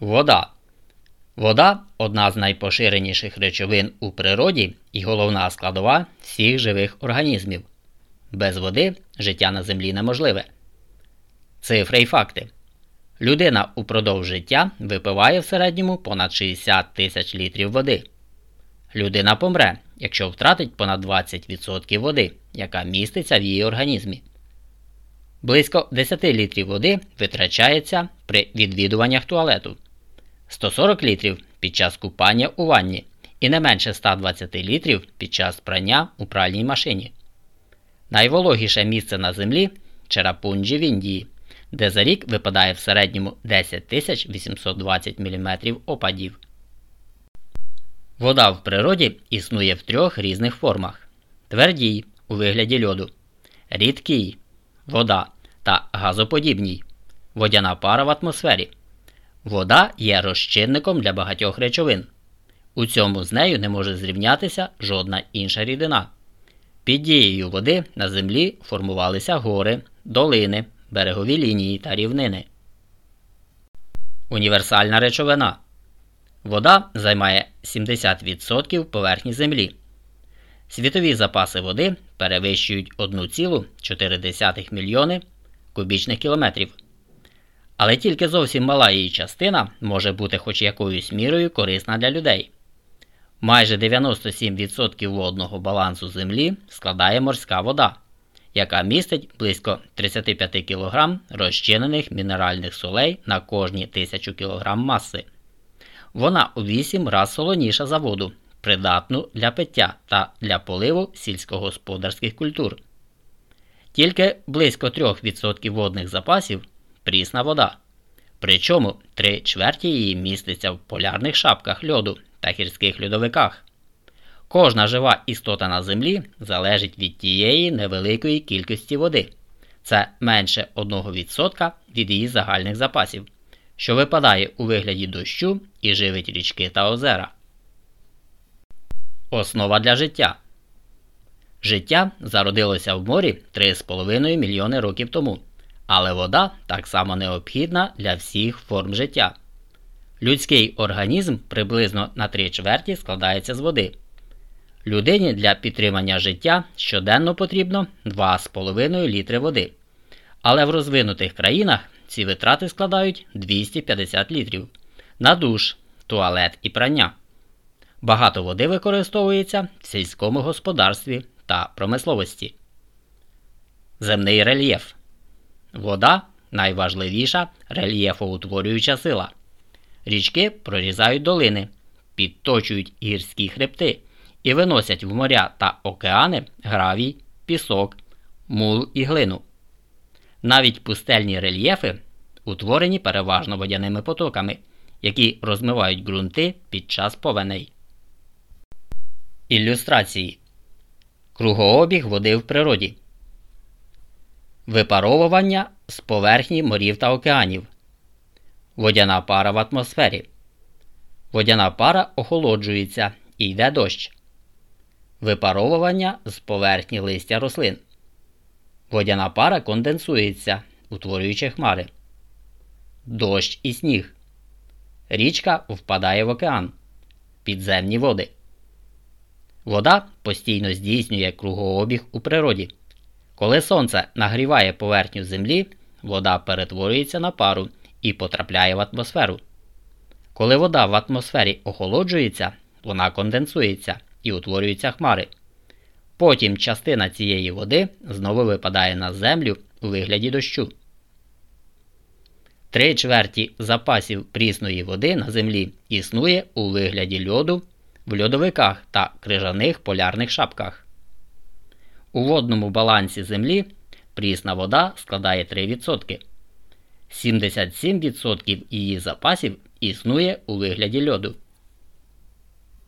Вода. Вода одна з найпоширеніших речовин у природі і головна складова всіх живих організмів. Без води життя на землі неможливе. Цифри й факти. Людина упродовж життя випиває в середньому понад 60 тисяч літрів води. Людина помре, якщо втратить понад 20% води, яка міститься в її організмі. Близько 10 літрів води витрачається при відвідуваннях туалету, 140 літрів під час купання у ванні і не менше 120 літрів під час прання у пральній машині. Найвологіше місце на землі Черапунджі в Індії, де за рік випадає в середньому 10 820 мм опадів. Вода в природі існує в трьох різних формах: твердій у вигляді льоду, рідкий вода та газоподібній водяна пара в атмосфері. Вода є розчинником для багатьох речовин. У цьому з нею не може зрівнятися жодна інша рідина. Під дією води на землі формувалися гори, долини, берегові лінії та рівнини. Універсальна речовина. Вода займає 70% поверхні Землі. Світові запаси води перевищують 1,4 мільйони кубічних кілометрів. Але тільки зовсім мала її частина може бути хоч якоюсь мірою корисна для людей. Майже 97% водного балансу Землі складає морська вода, яка містить близько 35 кг розчинених мінеральних солей на кожні 1000 кг маси. Вона у 8 раз солоніша за воду, придатну для пиття та для поливу сільськогосподарських культур. Тільки близько 3% водних запасів прісна вода. Причому 3 чверті її міститься в полярних шапках льоду та гірських льодовиках. Кожна жива істота на землі залежить від тієї невеликої кількості води. Це менше 1% від її загальних запасів, що випадає у вигляді дощу і живить річки та озера. Основа для життя Життя зародилося в морі 3,5 мільйони років тому, але вода так само необхідна для всіх форм життя. Людський організм приблизно на 3 чверті складається з води. Людині для підтримання життя щоденно потрібно 2,5 літри води. Але в розвинутих країнах ці витрати складають 250 літрів на душ, туалет і прання. Багато води використовується в сільському господарстві та промисловості. Земний рельєф. Вода найважливіша рельєфоутворююча сила. Річки прорізають долини, підточують гірські хребти і виносять в моря та океани гравій, пісок, мул і глину. Навіть пустельні рельєфи утворені переважно водяними потоками, які розмивають ґрунти під час повеней. Ілюстрації Кругообіг води в природі. Випаровування з поверхні морів та океанів. Водяна пара в атмосфері. Водяна пара охолоджується і йде дощ. Випаровування з поверхні листя рослин. Водяна пара конденсується, утворюючи хмари. Дощ і сніг. Річка впадає в океан. Підземні води. Вода постійно здійснює кругообіг у природі. Коли сонце нагріває поверхню землі, вода перетворюється на пару і потрапляє в атмосферу. Коли вода в атмосфері охолоджується, вона конденсується і утворюються хмари. Потім частина цієї води знову випадає на землю у вигляді дощу. Три чверті запасів прісної води на землі існує у вигляді льоду в льодовиках та крижаних полярних шапках. У водному балансі Землі прісна вода складає 3%. 77% її запасів існує у вигляді льоду.